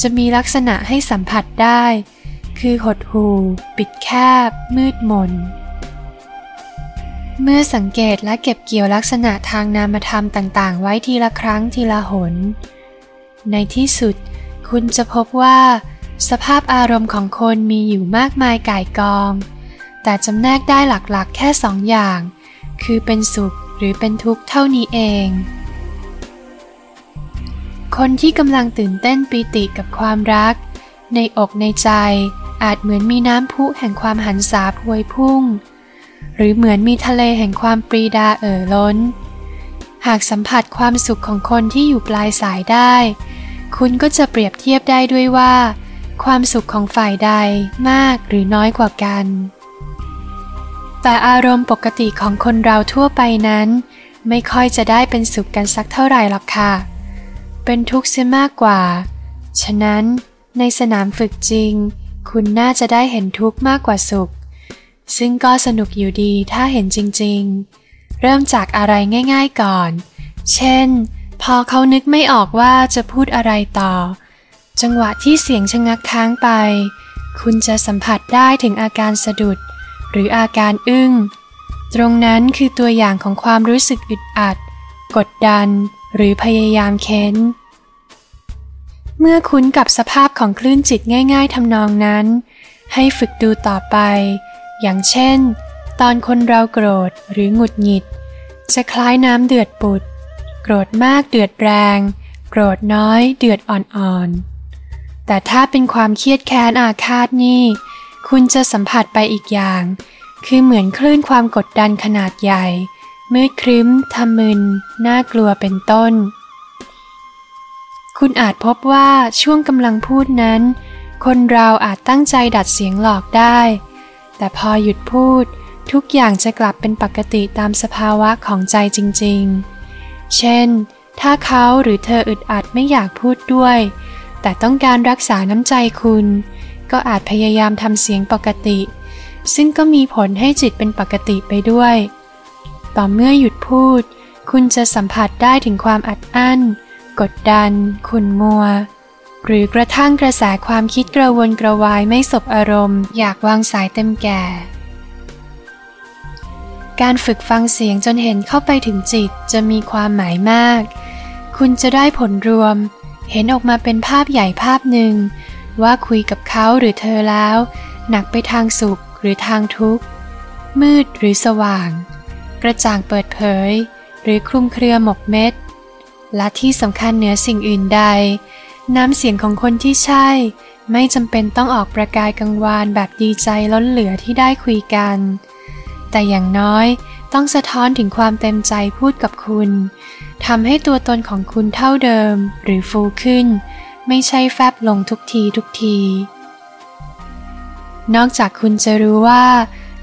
จะมีลักษณะให้สัมผัสได้ คือหดหู่ ปิดแคบ มืดมน เมื่อสังเกตและเก็บเกี่ยวลักษณะทางนามธรรมต่างๆ ไว้ทีละครั้งทีละหน ในที่สุด คุณจะพบว่า สภาพอารมณ์ของคนมีอยู่มากมายก่ายกอง แต่จำแนกได้หลักๆ แค่สองอย่าง คือเป็นสุขหรือเป็นทุกข์เท่านี้เอง คนที่กำลังตื่นเต้นปีติกับความรัก ในอกในใจอาจเหมือนมีน้ำพุแห่งความหันษาพวยพุ่ง หรือเหมือนมีทะเลแห่งความปรีดาเอ่อล้น หากสัมผัสความสุขของคนที่อยู่ปลายสายได้ คุณก็จะเปรียบเทียบได้ด้วยว่า ความสุขของฝ่ายใดมากหรือน้อยกว่ากัน แต่อารมณ์ปกติของคนเราทั่วไปนั้น ไม่ค่อยจะได้เป็นสุขกันสักเท่าไหร่หรอกค่ะ เป็นทุกข์เสียมากกว่า ฉะนั้นในสนามฝึกจริง คุณน่าจะได้เห็นทุกข์มากกว่าสุข ซึ่งก็สนุกอยู่ดีถ้าเห็นจริงๆ เริ่มจากอะไรง่ายๆก่อน เช่น พอเขานึกไม่ออกว่าจะพูดอะไรต่อ จังหวะที่เสียงชะงักค้างไป คุณจะสัมผัสได้ถึงอาการสะดุด หรืออาการอึ้ง ตรงนั้นคือตัวอย่างของความรู้สึกอึดอัด กดดัน หรือพยายามเค้น เมื่อคุ้นกับสภาพของคลื่นจิตง่าย ๆทำนองนั้น ให้ฝึกดูต่อไป อย่างเช่น ตอนคนเราโกรธหรือหงุดหงิด จะคล้ายน้ำเดือดปุด โกรธมากเดือดแรง โกรธน้อยเดือดอ่อนๆแต่ถ้าเป็นความเครียดแค้นอาฆาตนี่ คุณจะสัมผัสไปอีกอย่าง คือเหมือนคลื่นความกดดันขนาดใหญ่ มืดครึ้มทำมึน น่ากลัวเป็นต้น คุณอาจพบว่าช่วงกำลังพูดนั้น คนเราอาจตั้งใจดัดเสียงหลอกได้ แต่พอหยุดพูด ทุกอย่างจะกลับเป็นปกติตามสภาวะของใจจริง ๆ เช่น ถ้าเขาหรือเธออึดอัดไม่อยากพูดด้วย แต่ต้องการรักษาน้ำใจคุณ ก็อาจพยายามทำเสียงปกติ ซึ่งก็มีผลให้จิตเป็นปกติไปด้วย ต่อเมื่อหยุดพูด คุณจะสัมผัสได้ถึงความอัดอั้น กดดัน ขุ่นมัว หรือกระทั่งกระแสความคิดกระวนกระวายไม่สบอารมณ์ อยากวางสายเต็มแก่ การฝึกฟังเสียงจนเห็นเข้าไปถึงจิตจะมีความหมายมาก คุณจะได้ผลรวมเห็นออกมาเป็นภาพใหญ่ภาพหนึ่ง ว่าคุยกับเขาหรือเธอแล้ว หนักไปทางสุขหรือทางทุกข์ มืดหรือสว่าง กระจ่างเปิดเผย หรือคลุมเครือหมกเม็ด และที่สำคัญเหนือสิ่งอื่นใด น้ำเสียงของคนที่ใช่ ไม่จำเป็นต้องออกประกายกังวานแบบดีใจล้นเหลือที่ได้คุยกัน แต่อย่างน้อยต้องสะท้อนถึงความเต็มใจพูดกับคุณทำให้ตัวตนของคุณเท่าเดิมหรือฟูขึ้น ไม่ใช่แฟบลงทุกทีทุกที นอกจากคุณจะรู้ว่า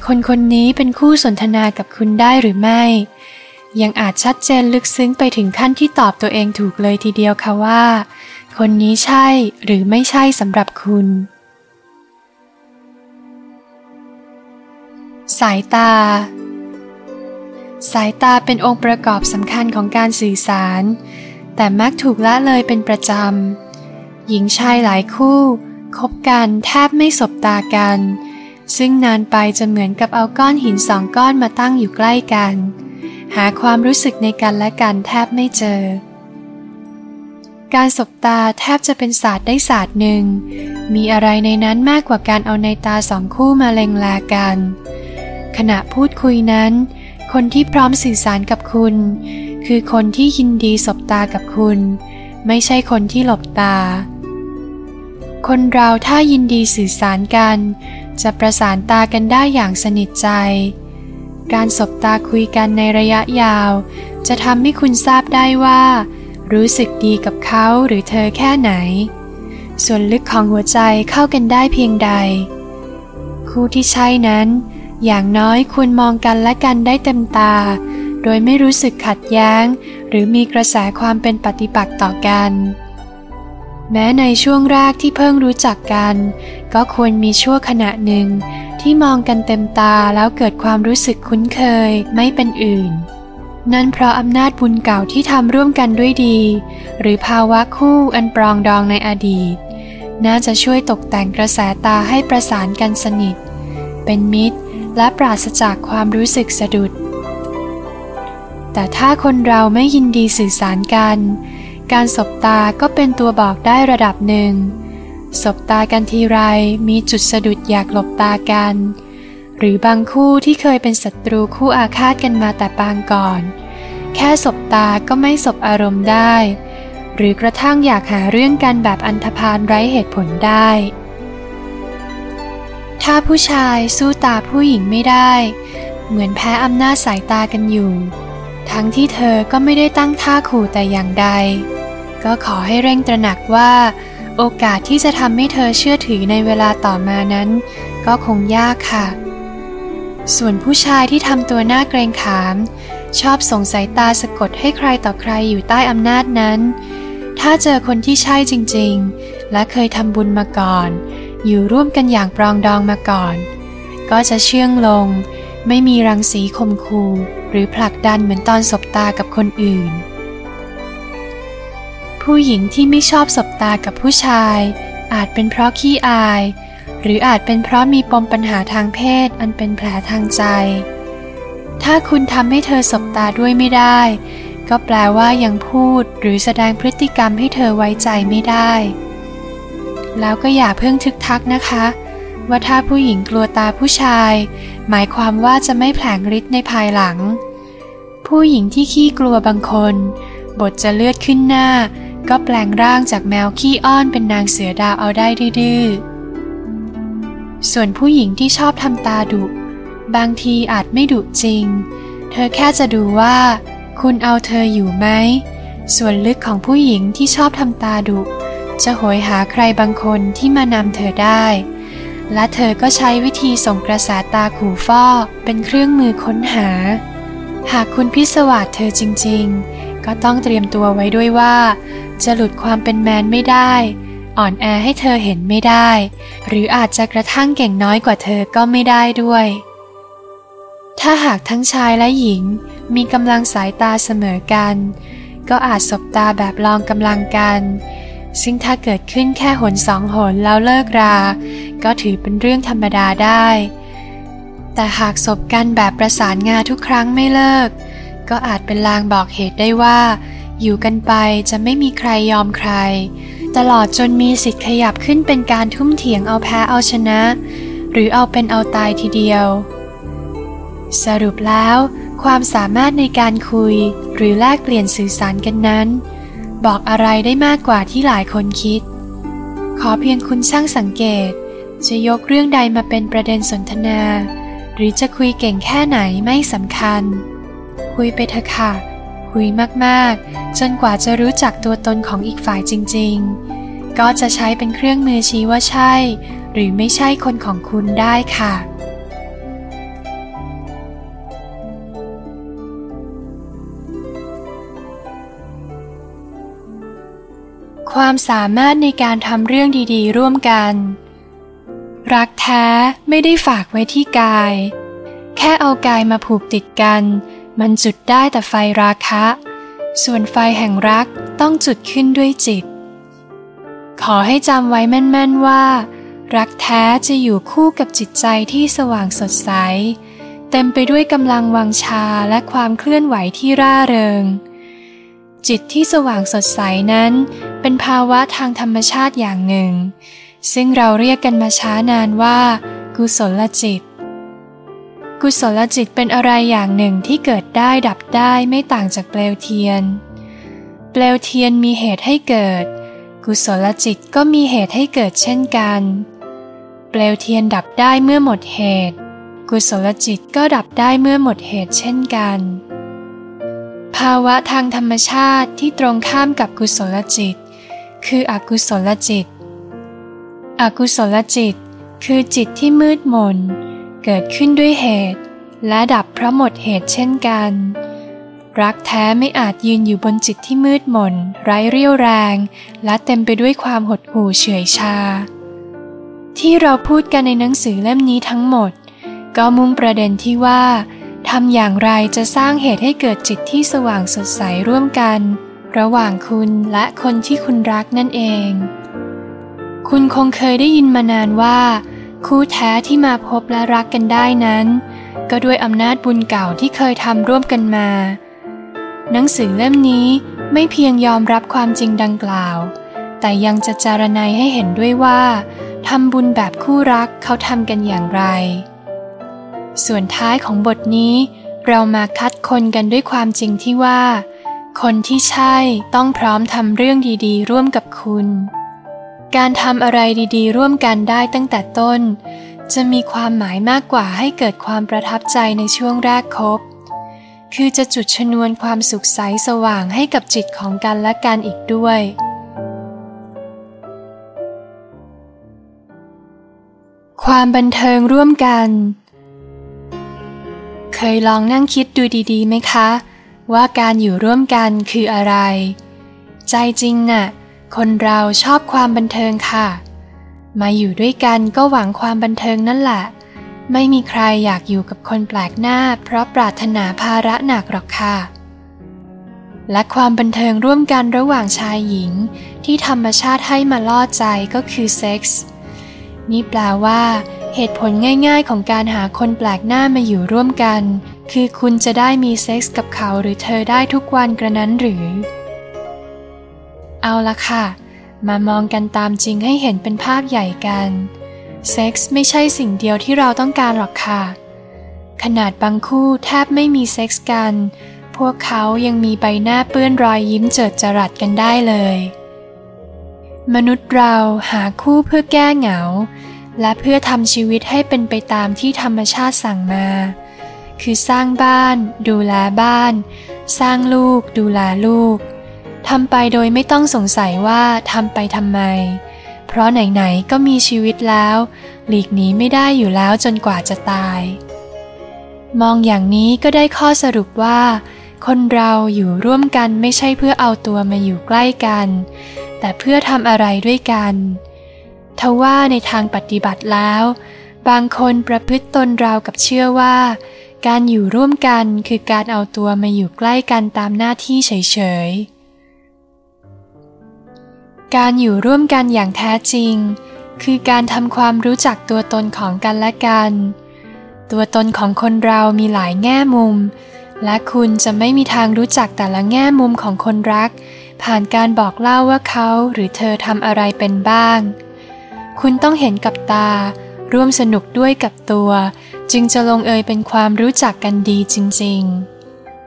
คนคนนี้เป็นคู่สนทนากับคุณได้หรือไม่ ยังอาจชัดเจนลึกซึ้งไปถึงขั้นที่ตอบตัวเองถูกเลยทีเดียวค่ะว่า คนนี้ใช่หรือไม่ใช่สำหรับคุณ สายตาสายตาเป็นองค์ประกอบสำคัญของการสื่อสาร แต่มักถูกละเลยเป็นประจำ หญิงชายหลายคู่คบกันแทบไม่สบตากัน ซึ่งนานไปจะเหมือนกับเอาก้อนหินสองก้อนมาตั้งอยู่ใกล้กัน หาความรู้สึกในกันและกันแทบไม่เจอ การสบตาแทบจะเป็นศาสตร์ได้ศาสตร์หนึ่ง มีอะไรในนั้นมากกว่าการเอาในตาสองคู่มาเล็งลากัน ขณะพูดคุยนั้น คนที่พร้อมสื่อสารกับคุณ คือคนที่ยินดีสบตากับคุณ ไม่ใช่คนที่หลบตา คนเราถ้ายินดีสื่อสารกัน จะประสานตากันได้อย่างสนิทใจ การสบตาคุยกันในระยะยาว จะทำให้คุณทราบได้ว่า รู้สึกดีกับเขาหรือเธอแค่ไหน ส่วนลึกของหัวใจเข้ากันได้เพียงใด คู่ที่ใช่นั้น อย่างน้อยควรมองกันและกันได้เต็มตา โดยไม่รู้สึกขัดแย้ง หรือมีกระแสความเป็นปฏิปักษ์ต่อกัน แม้ในช่วงแรกที่เพิ่งรู้จักกัน ก็ควรมีชั่วขณะหนึ่ง ที่มองกันเต็มตาแล้วเกิดความรู้สึกคุ้นเคยไม่เป็นอื่น นั่นเพราะอำนาจบุญเก่าที่ทำร่วมกันด้วยดี หรือภาวะคู่อันปรองดองในอดีต น่าจะช่วยตกแต่งกระแสตาให้ประสานกันสนิท เป็นมิตรและปราศจากความรู้สึกสะดุด แต่ถ้าคนเราไม่ยินดีสื่อสารกัน การสบตาก็เป็นตัวบอกได้ระดับหนึ่ง สบตากันทีไรมีจุดสะดุดอยากหลบตากัน หรือบางคู่ที่เคยเป็นศัตรูคู่อาฆาตกันมาแต่ปางก่อน แค่สบตาก็ไม่สบอารมณ์ได้ หรือกระทั่งอยากหาเรื่องกันแบบอันธพาลไร้เหตุผลได้ ถ้าผู้ชายสู้ตาผู้หญิงไม่ได้ เหมือนแพ้อำนาจสายตากันอยู่ทั้งที่เธอก็ไม่ได้ตั้งท่าขู่แต่อย่างใด ก็ขอให้เร่งตระหนักว่า โอกาสที่จะทำให้เธอเชื่อถือในเวลาต่อมานั้น ก็คงยากค่ะ ส่วนผู้ชายที่ทำตัวหน้าเกรงขาม ชอบส่งสายตาสะกดให้ใครต่อใครอยู่ใต้อำนาจนั้น ถ้าเจอคนที่ใช่จริงๆ และเคยทำบุญมาก่อน อยู่ร่วมกันอย่างปรองดองมาก่อน ก็จะเชื่องลง ไม่มีรังสีคมคูหรือผลักดันเหมือนตอนสบตากับคนอื่น ผู้หญิงที่ไม่ชอบสบตากับผู้ชาย อาจเป็นเพราะขี้อาย หรืออาจเป็นเพราะมีปมปัญหาทางเพศอันเป็นแผลทางใจ ถ้าคุณทำให้เธอสบตาด้วยไม่ได้ ก็แปลว่ายังพูดหรือแสดงพฤติกรรมให้เธอไว้ใจไม่ได้ แล้วก็อย่าเพิ่งทึกทักนะคะ ว่าถ้าผู้หญิงกลัวตาผู้ชาย หมายความว่าจะไม่แผลงฤทธิ์ในภายหลัง ผู้หญิงที่ขี้กลัวบางคนบทจะเลือดขึ้นหน้า ก็แปลงร่างจากแมวขี้อ้อนเป็นนางเสือดาวเอาได้ดื้อส่วนผู้หญิงที่ชอบทำตาดุ บางทีอาจไม่ดุจริง เธอแค่จะดูว่า คุณเอาเธออยู่ไหม ส่วนลึกของผู้หญิงที่ชอบทำตาดุ จะโหยหาใครบางคนที่มานำเธอได้ และเธอก็ใช้วิธีส่งกระแสตาขู่ฟ้อเป็นเครื่องมือค้นหา หากคุณพิสวาสเธอจริง ๆ ก็ต้องเตรียมตัวไว้ด้วยว่า จะหลุดความเป็นแมนไม่ได้ อ่อนแอให้เธอเห็นไม่ได้ หรืออาจจะกระทั่งเก่งน้อยกว่าเธอก็ไม่ได้ด้วย ถ้าหากทั้งชายและหญิงมีกำลังสายตาเสมอกัน ก็อาจสบตาแบบลองกำลังกัน ซึ่งถ้าเกิดขึ้นแค่หนสองหนแล้วเลิกรา ก็ถือเป็นเรื่องธรรมดาได้ แต่หากสบกันแบบประสานงาทุกครั้งไม่เลิก ก็อาจเป็นลางบอกเหตุได้ว่า อยู่กันไปจะไม่มีใครยอมใคร ตลอดจนมีสิทธิ์ขยับขึ้นเป็นการทุ่มเถียงเอาแพ้เอาชนะ หรือเอาเป็นเอาตายทีเดียว สรุปแล้ว ความสามารถในการคุย หรือแลกเปลี่ยนสื่อสารกันนั้น บอกอะไรได้มากกว่าที่หลายคนคิด ขอเพียงคุณช่างสังเกต จะยกเรื่องใดมาเป็นประเด็นสนทนา หรือจะคุยเก่งแค่ไหนไม่สำคัญ คุยไปเถอะค่ะ คุยมากๆ จนกว่าจะรู้จักตัวตนของอีกฝ่ายจริง ๆ ก็จะใช้เป็นเครื่องมือชี้ว่าใช่ หรือไม่ใช่คนของคุณได้ค่ะความสามารถในการทำเรื่องดีๆ ร่วมกัน รักแท้ไม่ได้ฝากไว้ที่กาย แค่เอากายมาผูกติดกัน มันจุดได้แต่ไฟราคะ ส่วนไฟแห่งรักต้องจุดขึ้นด้วยจิต ขอให้จำไว้แม่น ๆว่า รักแท้จะอยู่คู่กับจิตใจที่สว่างสดใส เต็มไปด้วยกำลังวังชาและความเคลื่อนไหวที่ร่าเริง จิตที่สว่างสดใสนั้น เป็นภาวะทางธรรมชาติอย่างหนึ่ง ซึ่งเราเรียกกันมาช้านานว่า กุศลจิต กุศลจิตเป็นอะไรอย่างหนึ่งที่เกิดได้ดับได้ไม่ต่างจากเปลวเทียน เปลวเทียนมีเหตุให้เกิด กุศลจิตก็มีเหตุให้เกิดเช่นกัน เปลวเทียนดับได้เมื่อหมดเหตุ กุศลจิตก็ดับได้เมื่อหมดเหตุเช่นกัน ภาวะทางธรรมชาติที่ตรงข้ามกับกุศลจิต คืออกุศลจิต อกุศลจิต คือจิตที่มืดมน เกิดขึ้นด้วยเหตุ และดับเพราะหมดเหตุเช่นกัน รักแท้ไม่อาจยืนอยู่บนจิตที่มืดมน ไร้เรี่ยวแรง และเต็มไปด้วยความหดหู่เฉื่อยชา ที่เราพูดกันในหนังสือเล่มนี้ทั้งหมด ก็มุ่งประเด็นที่ว่าทำอย่างไรจะสร้างเหตุให้เกิดจิตที่สว่างสดใสร่วมกัน ระหว่างคุณและคนที่คุณรักนั่นเอง คุณคงเคยได้ยินมานานว่า คู่แท้ที่มาพบและรักกันได้นั้น ก็ด้วยอำนาจบุญเก่าที่เคยทำร่วมกันมา หนังสือเล่มนี้ไม่เพียงยอมรับความจริงดังกล่าว แต่ยังจะจารณัยให้เห็นด้วยว่าทำบุญแบบคู่รักเขาทำกันอย่างไร ส่วนท้ายของบทนี้ เรามาคัดคนกันด้วยความจริงที่ว่า คนที่ใช่ต้องพร้อมทำเรื่องดีๆ ร่วมกับคุณ การทำอะไรดีๆ ร่วมกันได้ตั้งแต่ต้น จะมีความหมายมากกว่าให้เกิดความประทับใจในช่วงแรกคบ คือจะจุดชนวนความสุขใสสว่างให้กับจิตของกันและกันอีกด้วย ความบันเทิงร่วมกัน เคยลองนั่งคิดดูดีๆไหมคะ ว่าการอยู่ร่วมกันคืออะไร ใจจริงน่ะ คนเราชอบความบันเทิงค่ะ มาอยู่ด้วยกันก็หวังความบันเทิงนั่นแหละ ไม่มีใครอยากอยู่กับคนแปลกหน้า เพราะปรารถนาภาระหนักหรอกค่ะ และความบันเทิงร่วมกันระหว่างชายหญิง ที่ธรรมชาติให้มาล่อใจก็คือเซ็กส์นี่แปลว่าเหตุผลง่ายๆของการหาคนแปลกหน้ามาอยู่ร่วมกัน คือคุณจะได้มีเซ็กส์กับเขาหรือเธอได้ทุกวันกระนั้นหรือ เอาละค่ะ มามองกันตามจริงให้เห็นเป็นภาพใหญ่กัน เซ็กส์ไม่ใช่สิ่งเดียวที่เราต้องการหรอกค่ะ ขนาดบางคู่แทบไม่มีเซ็กส์กัน พวกเขายังมีใบหน้าเปื้อนรอยยิ้มเจิดจรัสกันได้เลย มนุษย์เราหาคู่เพื่อแก้เหงา และเพื่อทำชีวิตให้เป็นไปตามที่ธรรมชาติสั่งมา คือสร้างบ้าน ดูแลบ้าน สร้างลูก ดูแลลูก ทำไปโดยไม่ต้องสงสัยว่าทำไปทำไม เพราะไหนๆก็มีชีวิตแล้ว หลีกหนีไม่ได้อยู่แล้วจนกว่าจะตาย มองอย่างนี้ก็ได้ข้อสรุปว่า คนเราอยู่ร่วมกันไม่ใช่เพื่อเอาตัวมาอยู่ใกล้กัน แต่เพื่อทำอะไรด้วยกันทว่าในทางปฏิบัติแล้ว บางคนประพฤติตนราวกับเชื่อว่า การอยู่ร่วมกันคือการเอาตัวมาอยู่ใกล้กันตามหน้าที่เฉยๆ การอยู่ร่วมกันอย่างแท้จริง คือการทำความรู้จักตัวตนของกันและกัน ตัวตนของคนเรามีหลายแง่มุม และคุณจะไม่มีทางรู้จักแต่ละแง่มุมของคนรัก ผ่านการบอกเล่าว่าเขาหรือเธอทำอะไรเป็นบ้าง คุณต้องเห็นกับตา ร่วมสนุกด้วยกับตัว จึงจะลงเอยเป็นความรู้จักกันดีจริง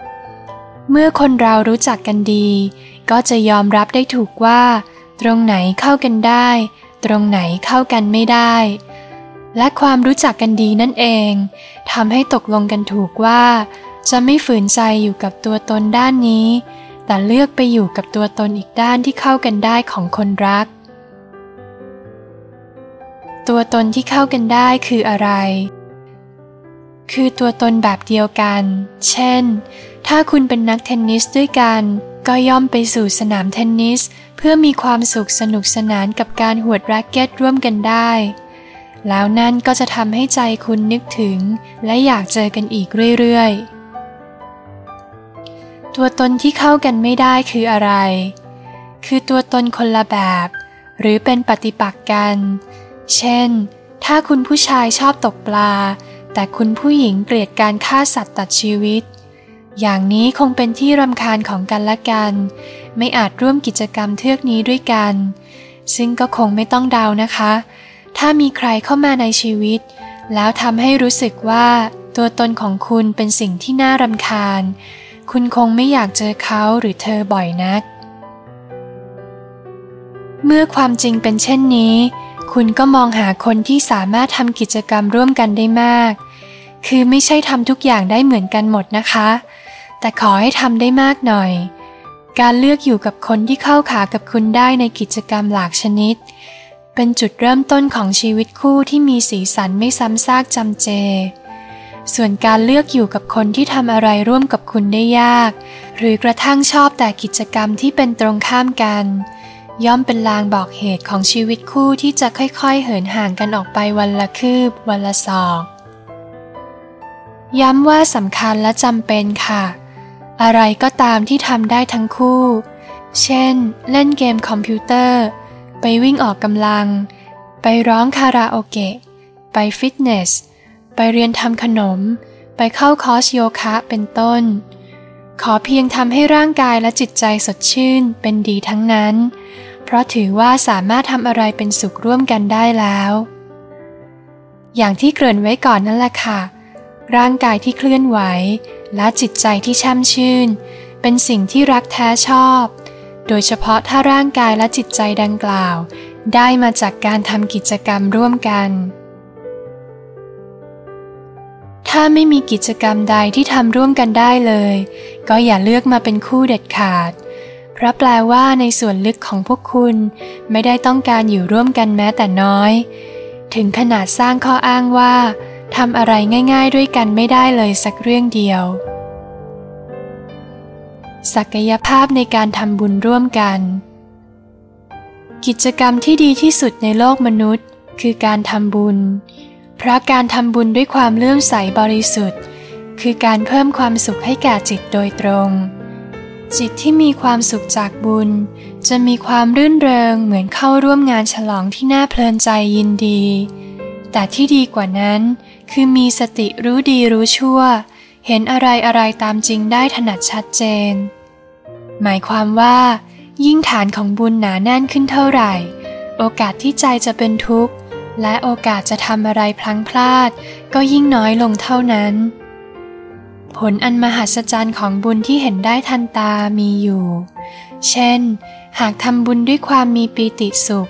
ๆเมื่อคนเรารู้จักกันดี ก็จะยอมรับได้ถูกว่า ตรงไหนเข้ากันได้ ตรงไหนเข้ากันไม่ได้ และความรู้จักกันดีนั่นเองทำให้ตกลงกันถูกว่า จะไม่ฝืนใจอยู่กับตัวตนด้านนี้ แต่เลือกไปอยู่กับตัวตนอีกด้านที่เข้ากันได้ของคนรัก ตัวตนที่เข้ากันได้คืออะไร คือตัวตนแบบเดียวกัน เช่น ถ้าคุณเป็นนักเทนนิสด้วยกัน ก็ย่อมไปสู่สนามเทนนิส เพื่อมีความสุขสนุกสนานกับการหวดแร็กเก็ตร่วมกันได้ แล้วนั่นก็จะทำให้ใจคุณนึกถึง และอยากเจอกันอีกเรื่อยๆ ตัวตนที่เข้ากันไม่ได้คืออะไร คือตัวตนคนละแบบ หรือเป็นปฏิปักษ์กัน เช่น ถ้าคุณผู้ชายชอบตกปลา แต่คุณผู้หญิงเกลียดการฆ่าสัตว์ตัดชีวิตอย่างนี้คงเป็นที่รำคาญของกันและกันไม่อาจร่วมกิจกรรมเทือกนี้ด้วยกัน ซึ่งก็คงไม่ต้องเดานะคะ ถ้ามีใครเข้ามาในชีวิต แล้วทำให้รู้สึกว่า ตัวตนของคุณเป็นสิ่งที่น่ารำคาญ คุณคงไม่อยากเจอเขาหรือเธอบ่อยนัก เมื่อความจริงเป็นเช่นนี้ คุณก็มองหาคนที่สามารถทำกิจกรรมร่วมกันได้มาก คือไม่ใช่ทำทุกอย่างได้เหมือนกันหมดนะคะแต่ขอให้ทำได้มากหน่อย การเลือกอยู่กับคนที่เข้าขากับคุณได้ในกิจกรรมหลากชนิด เป็นจุดเริ่มต้นของชีวิตคู่ที่มีสีสันไม่ซ้ำซากจำเจ ส่วนการเลือกอยู่กับคนที่ทำอะไรร่วมกับคุณได้ยาก หรือกระทั่งชอบแต่กิจกรรมที่เป็นตรงข้ามกัน ย่อมเป็นลางบอกเหตุของชีวิตคู่ที่จะค่อยๆ เหินห่างกันออกไปวันละคืบ วันละศอก ย้ำว่าสำคัญและจำเป็นค่ะ อะไรก็ตามที่ทำได้ทั้งคู่ เช่น เล่นเกมคอมพิวเตอร์ ไปวิ่งออกกำลัง ไปร้องคาราโอเกะ ไปฟิตเนส ไปเรียนทำขนม ไปเข้าคอร์สโยคะเป็นต้น ขอเพียงทำให้ร่างกายและจิตใจสดชื่นเป็นดีทั้งนั้น เพราะถือว่าสามารถทำอะไรเป็นสุขร่วมกันได้แล้ว อย่างที่เกริ่นไว้ก่อนนั่นแหละค่ะ ร่างกายที่เคลื่อนไหว และจิตใจที่ช่ำชื่น เป็นสิ่งที่รักแท้ชอบ โดยเฉพาะถ้าร่างกายและจิตใจดังกล่าว ได้มาจากการทำกิจกรรมร่วมกัน ถ้าไม่มีกิจกรรมใดที่ทำร่วมกันได้เลย ก็อย่าเลือกมาเป็นคู่เด็ดขาด เพราะแปลว่าในส่วนลึกของพวกคุณไม่ได้ต้องการอยู่ร่วมกันแม้แต่น้อย ถึงขนาดสร้างข้ออ้างว่า ทำอะไรง่ายๆด้วยกันไม่ได้เลยสักเรื่องเดียว ศักยภาพในการทำบุญร่วมกัน กิจกรรมที่ดีที่สุดในโลกมนุษย์ คือการทำบุญ เพราะการทำบุญด้วยความเลื่อมใสบริสุทธิ์ คือการเพิ่มความสุขให้แก่จิตโดยตรง จิตที่มีความสุขจากบุญ จะมีความรื่นเริงเหมือนเข้าร่วมงานฉลองที่น่าเพลินใจยินดีแต่ที่ดีกว่านั้น คือมีสติรู้ดีรู้ชั่ว เห็นอะไรอะไรตามจริงได้ถนัดชัดเจน หมายความว่า ยิ่งฐานของบุญหนาแน่นขึ้นเท่าไหร่ โอกาสที่ใจจะเป็นทุกข์ และโอกาสจะทำอะไรพลังพลาด ก็ยิ่งน้อยลงเท่านั้น ผลอันมหัศจรรย์ของบุญที่เห็นได้ทันตามีอยู่ เช่น หากทำบุญด้วยความมีปีติสุข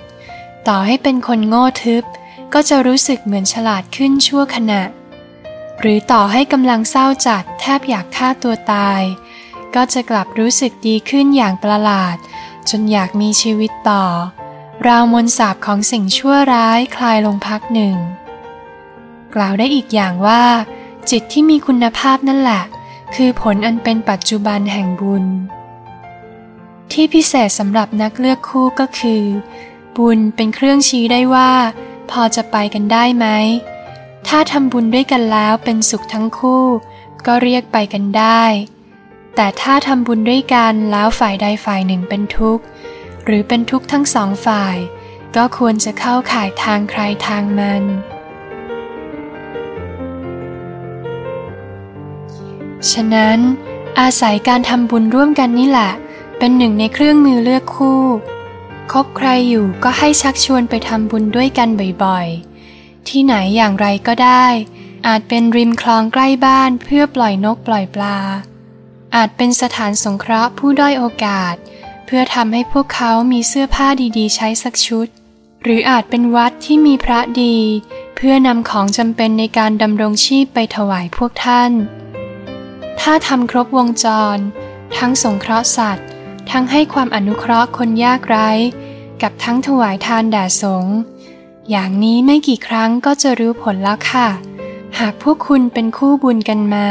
ต่อให้เป็นคนโง่ทึบ ก็จะรู้สึกเหมือนฉลาดขึ้นชั่วขณะ หรือต่อให้กำลังเศร้าจัดแทบอยากฆ่าตัวตาย ก็จะกลับรู้สึกดีขึ้นอย่างประหลาด จนอยากมีชีวิตต่อ ราวมนสาบของสิ่งชั่วร้ายคลายลงพักหนึ่ง กล่าวได้อีกอย่างว่า จิตที่มีคุณภาพนั่นแหละ คือผลอันเป็นปัจจุบันแห่งบุญ ที่พิเศษสำหรับนักเลือกคู่ก็คือ บุญเป็นเครื่องชี้ได้ว่า พอจะไปกันได้ไหม ถ้าทำบุญด้วยกันแล้วเป็นสุขทั้งคู่ ก็เรียกไปกันได้ แต่ถ้าทำบุญด้วยกันแล้วฝ่ายใดฝ่ายหนึ่งเป็นทุกข์ หรือเป็นทุกข์ทั้งสองฝ่าย ก็ควรจะเข้าข่ายทางใครทางมัน ฉะนั้นอาศัยการทำบุญร่วมกันนี่แหละ เป็นหนึ่งในเครื่องมือเลือกคู่ คบใครอยู่ก็ให้ชักชวนไปทำบุญด้วยกันบ่อยๆ ที่ไหนอย่างไรก็ได้ อาจเป็นริมคลองใกล้บ้านเพื่อปล่อยนกปล่อยปลา อาจเป็นสถานสงเคราะห์ผู้ด้อยโอกาส เพื่อทำให้พวกเขามีเสื้อผ้าดีๆ ใช้สักชุด หรืออาจเป็นวัดที่มีพระดี เพื่อนำของจำเป็นในการดำรงชีพไปถวายพวกท่าน ถ้าทำครบวงจร ทั้งสงเคราะห์สัตว์ ทั้งให้ความอนุเคราะห์คนยากไร้ กับทั้งถวายทานแด่สงฆ์อย่างนี้ไม่กี่ครั้งก็จะรู้ผลแล้วค่ะ หากพวกคุณเป็นคู่บุญกันมา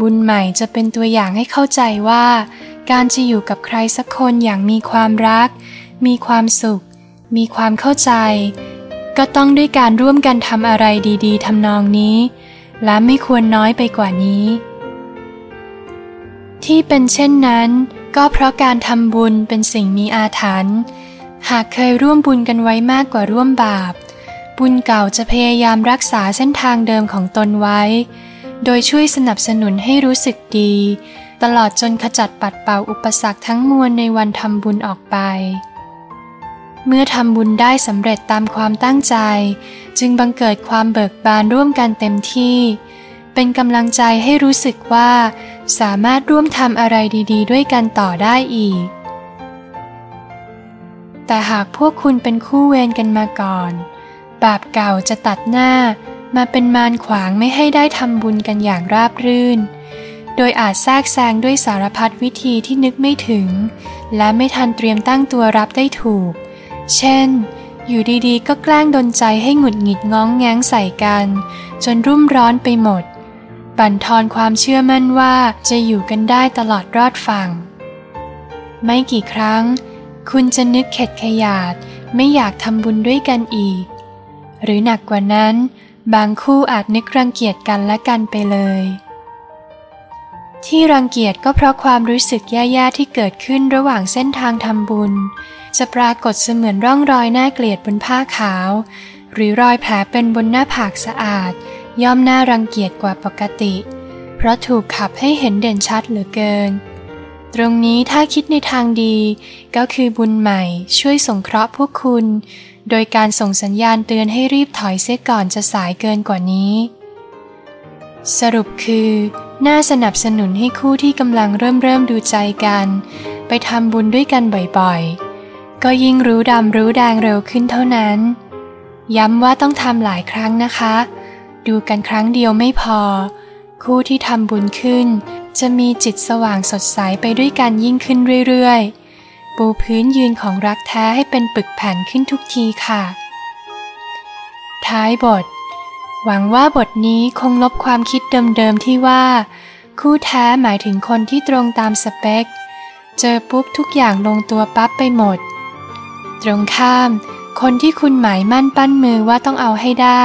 บุญใหม่จะเป็นตัวอย่างให้เข้าใจว่า การจะอยู่กับใครสักคนอย่างมีความรัก มีความสุข มีความเข้าใจ ก็ต้องด้วยการร่วมกันทำอะไรดีๆทำนองนี้ และไม่ควรน้อยไปกว่านี้ ที่เป็นเช่นนั้น ก็เพราะการทำบุญเป็นสิ่งมีอาถรรพ์หากเคยร่วมบุญกันไว้มากกว่าร่วมบาป บุญเก่าจะพยายามรักษาเส้นทางเดิมของตนไว้ โดยช่วยสนับสนุนให้รู้สึกดี ตลอดจนขจัดปัดเป่าอุปสรรคทั้งมวลในวันทำบุญออกไป เมื่อทำบุญได้สำเร็จตามความตั้งใจ จึงบังเกิดความเบิกบานร่วมกันเต็มที่ เป็นกำลังใจให้รู้สึกว่า สามารถร่วมทำอะไรดีๆ ด้วยกันต่อได้อีก แต่หากพวกคุณเป็นคู่เวรกันมาก่อน บาปเก่าจะตัดหน้ามาเป็นมารขวางไม่ให้ได้ทำบุญกันอย่างราบรื่น โดยอาจแทรกแซงด้วยสารพัดวิธีที่นึกไม่ถึง และไม่ทันเตรียมตั้งตัวรับได้ถูก เช่น อยู่ดีๆ ก็แกล้งดนใจให้หงุดหงิดง้องแง้งใส่กัน จนรุ่มร้อนไปหมด บั่นทอนความเชื่อมั่นว่าจะอยู่กันได้ตลอดรอดฝั่ง ไม่กี่ครั้ง คุณจะนึกเข็ดขยาดไม่อยากทำบุญด้วยกันอีก หรือหนักกว่านั้น บางคู่อาจนึกรังเกียจกันและกันไปเลย ที่รังเกียจก็เพราะความรู้สึกแย่ๆที่เกิดขึ้นระหว่างเส้นทางทำบุญ จะปรากฏเสมือนร่องรอยน่าเกลียดบนผ้าขาว หรือรอยแผลเป็นบนหน้าผากสะอาด ย่อมน่ารังเกียจกว่าปกติ เพราะถูกขับให้เห็นเด่นชัดเหลือเกิน ตรงนี้ถ้าคิดในทางดีก็คือบุญใหม่ช่วยสงเคราะห์พวกคุณ โดยการส่งสัญญาณเตือนให้รีบถอยเสียก่อนจะสายเกินกว่านี้ สรุปคือ น่าสนับสนุนให้คู่ที่กำลังเริ่มเริ่มดูใจกัน ไปทำบุญด้วยกันบ่อยๆ ก็ยิ่งรู้ดำรู้แดงเร็วขึ้นเท่านั้น ย้ำว่าต้องทำหลายครั้งนะคะ ดูกันครั้งเดียวไม่พอ คู่ที่ทำบุญขึ้น จะมีจิตสว่างสดใสไปด้วยกันยิ่งขึ้นเรื่อยๆ ปูพื้นยืนของรักแท้ให้เป็นปึกแผ่นขึ้นทุกทีค่ะ ท้ายบท หวังว่าบทนี้คงลบความคิดเดิมๆที่ว่า คู่แท้หมายถึงคนที่ตรงตามสเปค เจอปุ๊บทุกอย่างลงตัวปั๊บไปหมด ตรงข้าม คนที่คุณหมายมั่นปั้นมือว่าต้องเอาให้ได้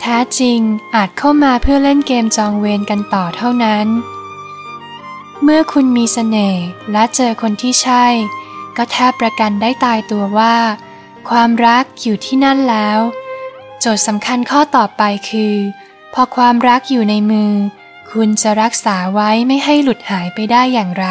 แท้จริงอาจเข้ามาเพื่อเล่นเกมจองเวรกันต่อเท่านั้น เมื่อคุณมีสเสน่ห์และเจอคนที่ใช่ ก็แทบประกันได้ตายตัวว่า ความรักอยู่ที่นั่นแล้ว โจทย์สำคัญข้อต่อไปคือ พอความรักอยู่ในมือ คุณจะรักษาไว้ไม่ให้หลุดหายไปได้อย่างไร